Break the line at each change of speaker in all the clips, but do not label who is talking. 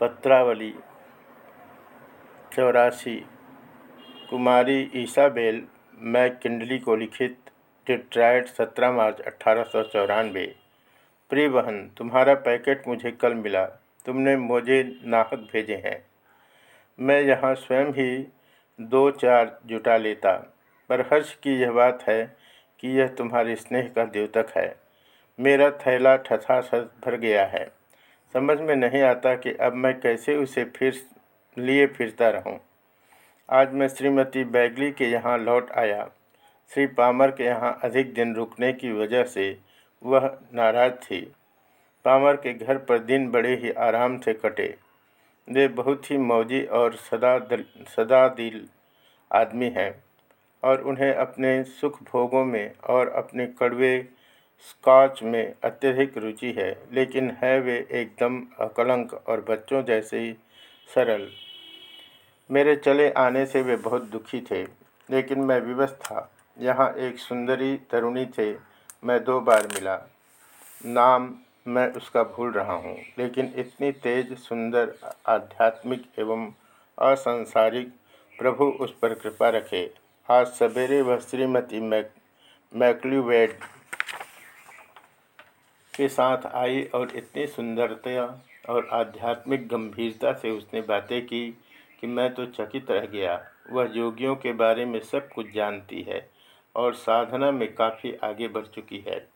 पत्रावली, चौरासी, कुमारी ईसाबेल मैककिंडली को लिखित डिट्रायड सत्रह मार्च अट्ठारह सौ चौरानवे। प्रिय बहन तुम्हारा पैकेट मुझे कल मिला, तुमने मुझे नाहक भेजे हैं। मैं यहाँ स्वयं ही दो चार जुटा लेता, पर हर्ष की यह बात है कि यह तुम्हारे स्नेह का द्योतक है। मेरा थैला ठसाठस भर गया है। समझ में नहीं आता कि अब मैं कैसे उसे फिर लिए फिरता रहूँ। आज मैं श्रीमती बैगली के यहाँ लौट आया। श्री पामर के यहाँ अधिक दिन रुकने की वजह से वह नाराज़ थी। पामर के घर पर दिन बड़े ही आराम से कटे। वे बहुत ही मौजी और सदा दल, सदा दिल आदमी हैं और उन्हें अपने सुख भोगों में और अपने कड़वे स्कॉच में अत्यधिक रुचि है, लेकिन है वे एकदम अकलंक और बच्चों जैसे ही सरल। मेरे चले आने से वे बहुत दुखी थे, लेकिन मैं विवश था। यहाँ एक सुंदरी तरुणी थे, मैं दो बार मिला। नाम मैं उसका भूल रहा हूँ, लेकिन इतनी तेज, सुंदर, आध्यात्मिक एवं असंसारिक प्रभु उस पर कृपा रखे। आज सवेरे वह श्रीमती मैक मैक्ल्यूवेड के साथ आई और इतनी सुंदरता और आध्यात्मिक गंभीरता से उसने बातें की कि मैं तो चकित रह गया। वह योगियों के बारे में सब कुछ जानती है और साधना में काफ़ी आगे बढ़ चुकी है।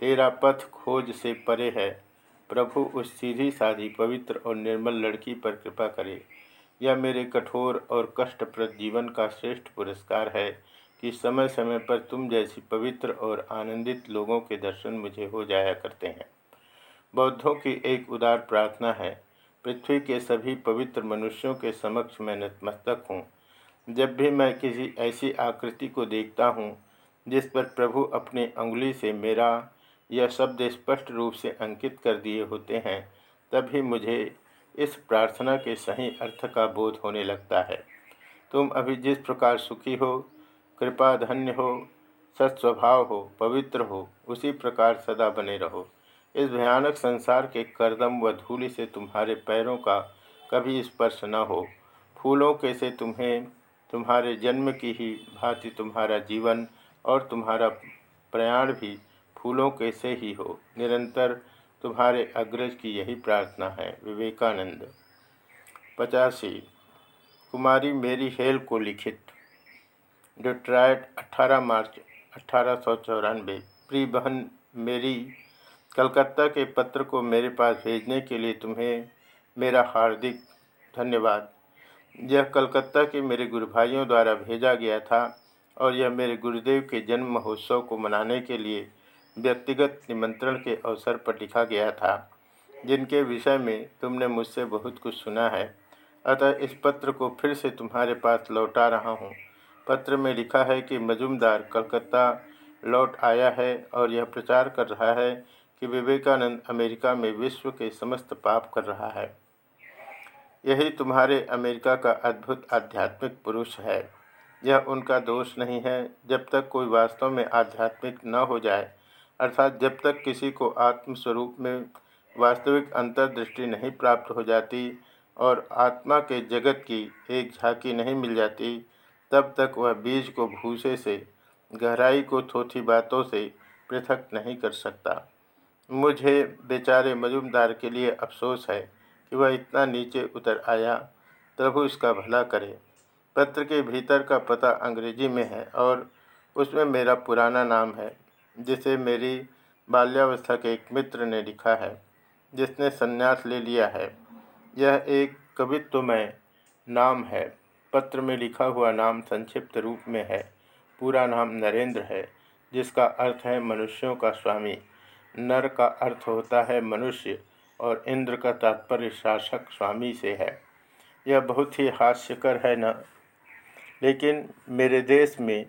तेरा पथ खोज से परे है। प्रभु उस सीधी साधी, पवित्र और निर्मल लड़की पर कृपा करे। यह मेरे कठोर और कष्टप्रद जीवन का श्रेष्ठ पुरस्कार है। कि समय समय पर तुम जैसी पवित्र और आनंदित लोगों के दर्शन मुझे हो जाया करते हैं। बौद्धों की एक उदार प्रार्थना है, पृथ्वी के सभी पवित्र मनुष्यों के समक्ष मैं नतमस्तक हूँ। जब भी मैं किसी ऐसी आकृति को देखता हूँ, जिस पर प्रभु अपनी अंगुली से मेरा यह शब्द स्पष्ट रूप से अंकित कर दिए होते हैं, तभी मुझे इस प्रार्थना के सही अर्थ का बोध होने लगता है। तुम अभी जिस प्रकार सुखी हो कृपा धन्य हो, सत्स्वभाव हो, पवित्र हो, उसी प्रकार सदा बने रहो। इस भयानक संसार के करदम व धूलि से तुम्हारे पैरों का कभी स्पर्श न हो। फूलों के से तुम्हें, तुम्हारे जन्म की ही भांति तुम्हारा जीवन और तुम्हारा प्रयाण भी फूलों के से ही हो। निरंतर तुम्हारे अग्रज की यही प्रार्थना है। विवेकानंद। पचासी। कुमारी मेरी हेल को लिखित। डिट्रायट 18 मार्च अठारह प्रिय बहन, मेरी कलकत्ता के पत्र को मेरे पास भेजने के लिए तुम्हें मेरा हार्दिक धन्यवाद। यह कलकत्ता के मेरे गुरु भाइयों द्वारा भेजा गया था और यह मेरे गुरुदेव के जन्म महोत्सव को मनाने के लिए व्यक्तिगत निमंत्रण के अवसर पर लिखा गया था, जिनके विषय में तुमने मुझसे बहुत कुछ सुना है। अतः इस पत्र को फिर से तुम्हारे पास लौटा रहा हूँ। पत्र में लिखा है कि मजुमदार कलकत्ता लौट आया है और यह प्रचार कर रहा है कि विवेकानंद अमेरिका में विश्व के समस्त पाप कर रहा है। यही तुम्हारे अमेरिका का अद्भुत आध्यात्मिक पुरुष है। यह उनका दोष नहीं है। जब तक कोई वास्तव में आध्यात्मिक न हो जाए, अर्थात जब तक किसी को आत्मस्वरूप में वास्तविक अंतर्दृष्टि नहीं प्राप्त हो जाती और आत्मा के जगत की एक झांकी नहीं मिल जाती तब तक वह बीज को भूसे से, गहराई को थोथी बातों से पृथक नहीं कर सकता। मुझे बेचारे मजुमदार के लिए अफसोस है कि वह इतना नीचे उतर आया। प्रभु इसका भला करे। पत्र के भीतर का पता अंग्रेज़ी में है और उसमें मेरा पुराना नाम है, जिसे मेरी बाल्यावस्था के एक मित्र ने लिखा है, जिसने संन्यास ले लिया है। यह एक कवित्वमय नाम है। पत्र में लिखा हुआ नाम संक्षिप्त रूप में है। पूरा नाम नरेंद्र है, जिसका अर्थ है मनुष्यों का स्वामी। नर का अर्थ होता है मनुष्य और इंद्र का तात्पर्य शासक स्वामी से है। यह बहुत ही हास्यकर है न। लेकिन मेरे देश में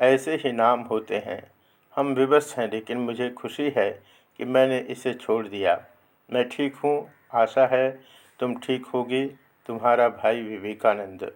ऐसे ही नाम होते हैं। हम विवश हैं, लेकिन मुझे खुशी है कि मैंने इसे छोड़ दिया। मैं ठीक हूँ, आशा है तुम ठीक होगी। तुम्हारा भाई विवेकानंद।